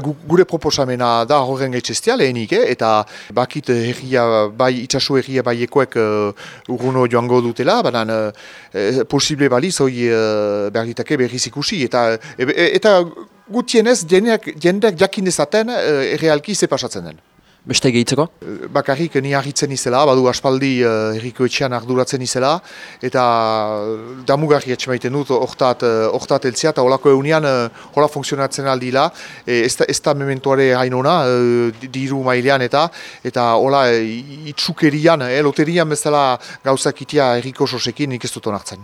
gure proposamena da horren gaitxestia lehenik, eh? eta bakit herria, bai, itxasu herria bai ekoek uh, urruno joango dutela, baina uh, posible baliz hoi uh, behar ditake berriz ikusi, eta, e, eta gutienez jendeak, jendeak jakin dezaten uh, errealki ze pasatzen den. Beste gehitzeko? Bakarrik ni harritzen izela, badu aspaldi uh, erriko etxean arduratzen izela, eta damugarri etxemaiten dut, hortat, hortat eltzia, eta holako egunean uh, hola funtzionatzen aldila, e, ez, da, ez da mementuare hainona, uh, diru mailean eta, eta hola itxukerian, eh, loterian bezala gauzak itia erriko sosekin nik ez dut onartzen.